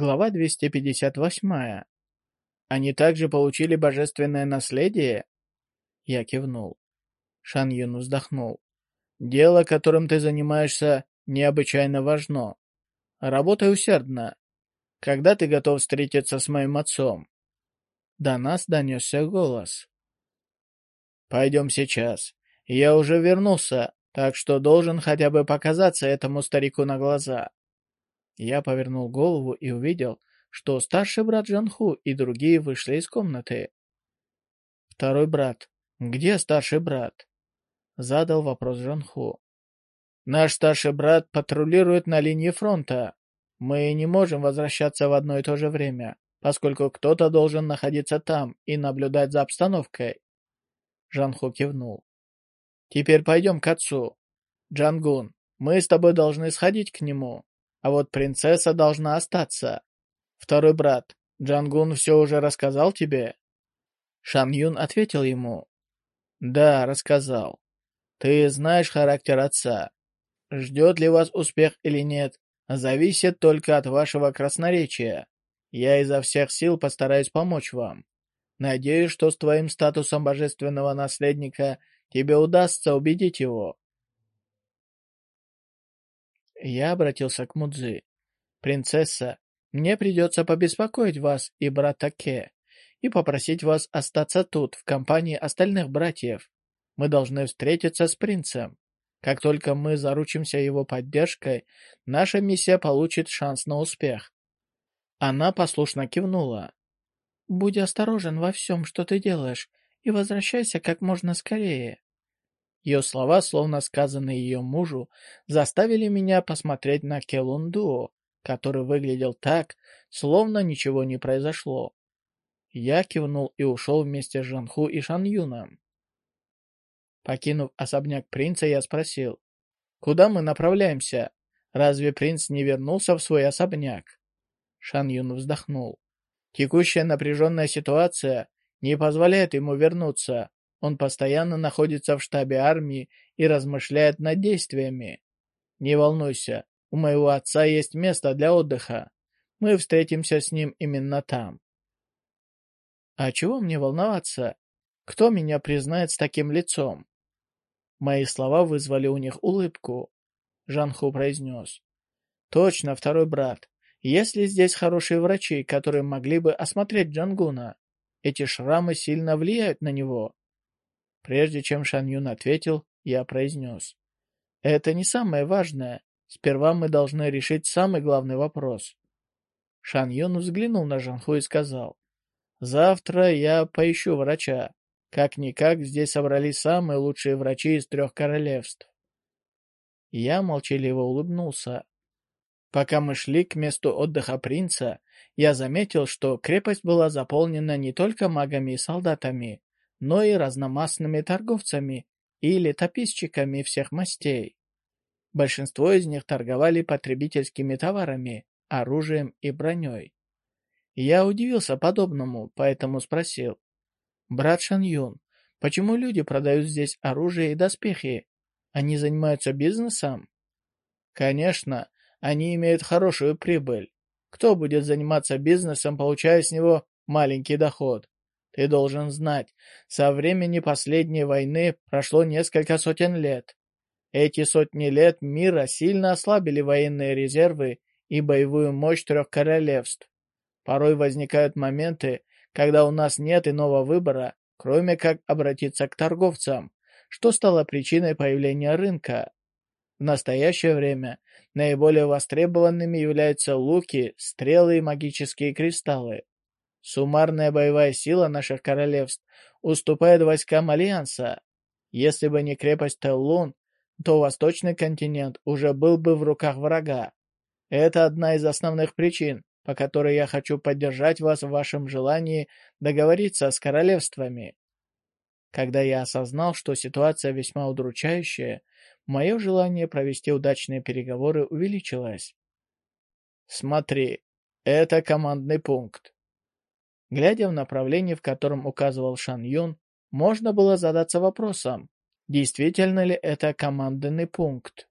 Глава 258. Они также получили божественное наследие? Я кивнул. Шан Юн вздохнул. Дело, которым ты занимаешься, необычайно важно. Работай усердно. Когда ты готов встретиться с моим отцом? До нас донесся голос. Пойдем сейчас. Я уже вернулся, так что должен хотя бы показаться этому старику на глаза. Я повернул голову и увидел, что старший брат Джанху и другие вышли из комнаты. «Второй брат. Где старший брат?» Задал вопрос Джанху. «Наш старший брат патрулирует на линии фронта. Мы не можем возвращаться в одно и то же время, поскольку кто-то должен находиться там и наблюдать за обстановкой». Жанху кивнул. «Теперь пойдем к отцу. Джангун, мы с тобой должны сходить к нему а вот принцесса должна остаться. Второй брат, Джангун все уже рассказал тебе?» Шан Юн ответил ему. «Да, рассказал. Ты знаешь характер отца. Ждет ли вас успех или нет, зависит только от вашего красноречия. Я изо всех сил постараюсь помочь вам. Надеюсь, что с твоим статусом божественного наследника тебе удастся убедить его. Я обратился к Мудзи. «Принцесса, мне придется побеспокоить вас и брата Ке, и попросить вас остаться тут, в компании остальных братьев. Мы должны встретиться с принцем. Как только мы заручимся его поддержкой, наша миссия получит шанс на успех». Она послушно кивнула. «Будь осторожен во всем, что ты делаешь, и возвращайся как можно скорее. Ее слова, словно сказанные ее мужу, заставили меня посмотреть на Келунду, который выглядел так, словно ничего не произошло. Я кивнул и ушел вместе с Жанху и Шанюном. Покинув особняк принца, я спросил, «Куда мы направляемся? Разве принц не вернулся в свой особняк?» Шан Юн вздохнул. «Текущая напряженная ситуация не позволяет ему вернуться. Он постоянно находится в штабе армии и размышляет над действиями. Не волнуйся, у моего отца есть место для отдыха. Мы встретимся с ним именно там. А чего мне волноваться? Кто меня признает с таким лицом? Мои слова вызвали у них улыбку. Жанху произнес. Точно, второй брат. Есть ли здесь хорошие врачи, которые могли бы осмотреть Джангуна? Эти шрамы сильно влияют на него. Прежде чем Шан Юн ответил, я произнес. Это не самое важное. Сперва мы должны решить самый главный вопрос. Шан Юн взглянул на Жанху и сказал. Завтра я поищу врача. Как-никак здесь собрались самые лучшие врачи из трех королевств. Я молчаливо улыбнулся. Пока мы шли к месту отдыха принца, я заметил, что крепость была заполнена не только магами и солдатами, но и разномастными торговцами и летописчиками всех мастей. Большинство из них торговали потребительскими товарами, оружием и броней. Я удивился подобному, поэтому спросил. «Брат Шан Юн, почему люди продают здесь оружие и доспехи? Они занимаются бизнесом?» «Конечно, они имеют хорошую прибыль. Кто будет заниматься бизнесом, получая с него маленький доход? Ты должен знать, со времени последней войны прошло несколько сотен лет. Эти сотни лет мира сильно ослабили военные резервы и боевую мощь трех королевств. Порой возникают моменты, когда у нас нет иного выбора, кроме как обратиться к торговцам, что стало причиной появления рынка. В настоящее время наиболее востребованными являются луки, стрелы и магические кристаллы. Суммарная боевая сила наших королевств уступает войскам Альянса. Если бы не крепость Теллун, то восточный континент уже был бы в руках врага. Это одна из основных причин, по которой я хочу поддержать вас в вашем желании договориться с королевствами. Когда я осознал, что ситуация весьма удручающая, мое желание провести удачные переговоры увеличилось. Смотри, это командный пункт. Глядя в направлении, в котором указывал Шан Юн, можно было задаться вопросом, действительно ли это командный пункт.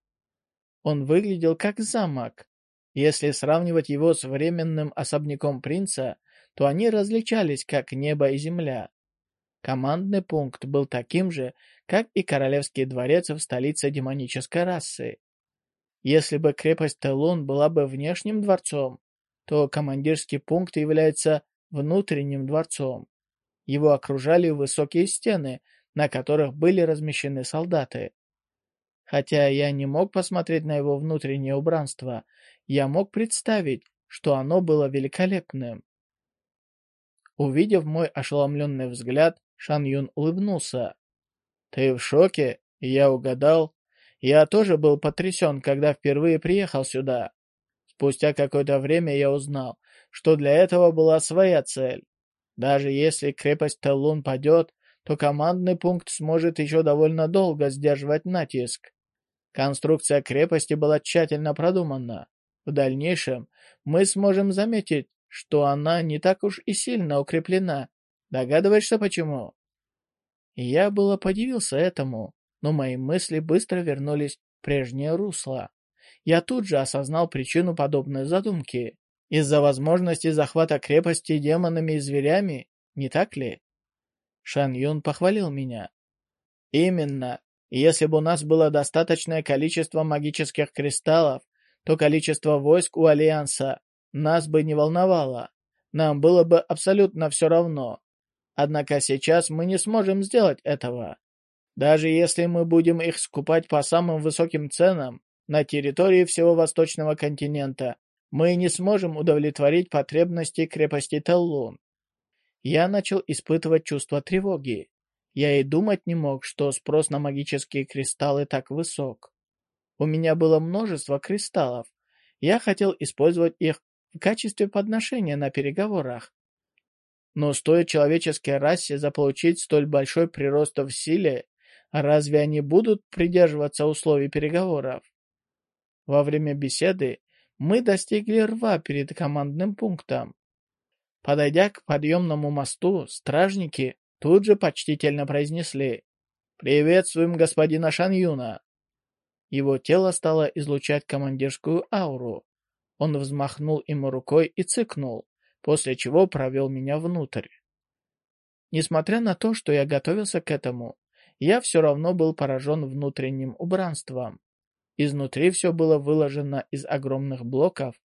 Он выглядел как замок. Если сравнивать его с временным особняком принца, то они различались как небо и земля. Командный пункт был таким же, как и королевский дворец в столице демонической расы. Если бы крепость Телун была бы внешним дворцом, то командирский пункт является внутренним дворцом. Его окружали высокие стены, на которых были размещены солдаты. Хотя я не мог посмотреть на его внутреннее убранство, я мог представить, что оно было великолепным. Увидев мой ошеломленный взгляд, Шан Юн улыбнулся. «Ты в шоке? Я угадал. Я тоже был потрясен, когда впервые приехал сюда. Спустя какое-то время я узнал, что для этого была своя цель. Даже если крепость Теллун падет, то командный пункт сможет еще довольно долго сдерживать натиск. Конструкция крепости была тщательно продумана. В дальнейшем мы сможем заметить, что она не так уж и сильно укреплена. Догадываешься, почему? Я было подивился этому, но мои мысли быстро вернулись в прежнее русло. Я тут же осознал причину подобной задумки. Из-за возможности захвата крепости демонами и зверями, не так ли? Шан Юн похвалил меня. Именно. Если бы у нас было достаточное количество магических кристаллов, то количество войск у Альянса нас бы не волновало. Нам было бы абсолютно все равно. Однако сейчас мы не сможем сделать этого. Даже если мы будем их скупать по самым высоким ценам на территории всего восточного континента, мы не сможем удовлетворить потребности крепости Теллун. Я начал испытывать чувство тревоги. Я и думать не мог, что спрос на магические кристаллы так высок. У меня было множество кристаллов. Я хотел использовать их в качестве подношения на переговорах. Но стоит человеческой расе заполучить столь большой прирост в силе, разве они будут придерживаться условий переговоров? Во время беседы мы достигли рва перед командным пунктом. Подойдя к подъемному мосту, стражники тут же почтительно произнесли «Приветствуем господина Шаньюна». Его тело стало излучать командирскую ауру. Он взмахнул ему рукой и цыкнул, после чего провел меня внутрь. Несмотря на то, что я готовился к этому, я все равно был поражен внутренним убранством. Изнутри все было выложено из огромных блоков.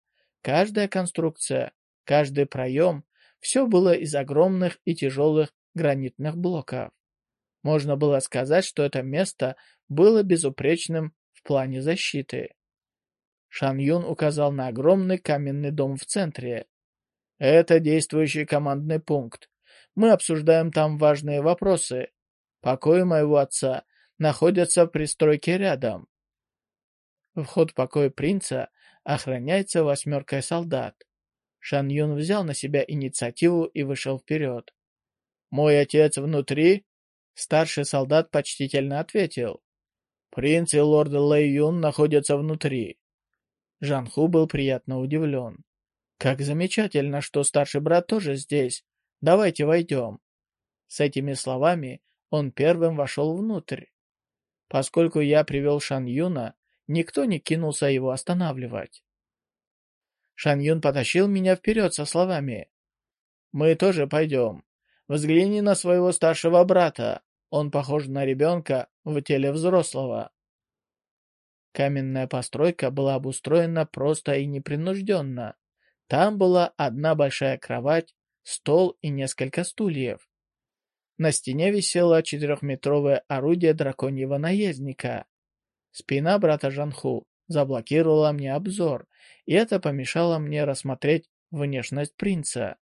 Каждая конструкция, каждый проем, все было из огромных и тяжелых гранитных блоков. Можно было сказать, что это место было безупречным в плане защиты. Шан Юн указал на огромный каменный дом в центре. Это действующий командный пункт. Мы обсуждаем там важные вопросы. Покои моего отца находятся в пристройке рядом. Вход в покой принца охраняется восьмеркой солдат. Шан Юн взял на себя инициативу и вышел вперед. «Мой отец внутри?» Старший солдат почтительно ответил. «Принц и лорд Лэй Юн находятся внутри». Жан Ху был приятно удивлен. «Как замечательно, что старший брат тоже здесь. Давайте войдем». С этими словами он первым вошел внутрь. Поскольку я привел Шан Юна, Никто не кинулся его останавливать. Шан Юн потащил меня вперед со словами. «Мы тоже пойдем. Взгляни на своего старшего брата. Он похож на ребенка в теле взрослого». Каменная постройка была обустроена просто и непринужденно. Там была одна большая кровать, стол и несколько стульев. На стене висело четырехметровое орудие драконьего наездника. Спина брата Жанху заблокировала мне обзор, и это помешало мне рассмотреть внешность принца.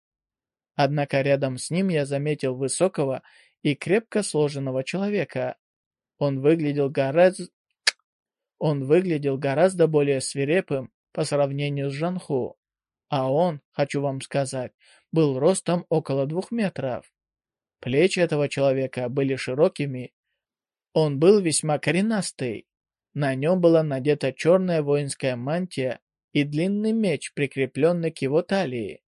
Однако рядом с ним я заметил высокого и крепко сложенного человека. Он выглядел гораздо... Он выглядел гораздо более свирепым по сравнению с Жанху. А он, хочу вам сказать, был ростом около двух метров. Плечи этого человека были широкими. Он был весьма коренастый. На нем была надета черная воинская мантия и длинный меч, прикрепленный к его талии.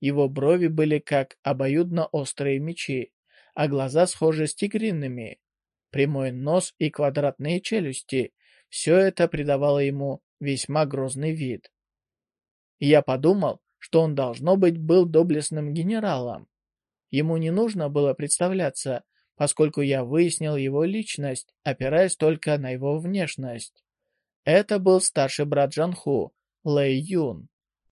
Его брови были как обоюдно острые мечи, а глаза схожи с тигриными. Прямой нос и квадратные челюсти – все это придавало ему весьма грозный вид. Я подумал, что он, должно быть, был доблестным генералом. Ему не нужно было представляться, поскольку я выяснил его личность, опираясь только на его внешность. Это был старший брат Джанху, Лэй Юн.